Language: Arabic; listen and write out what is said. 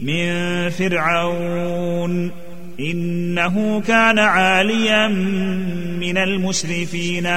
من فرعون. إنه كان عاليا من المسرفين.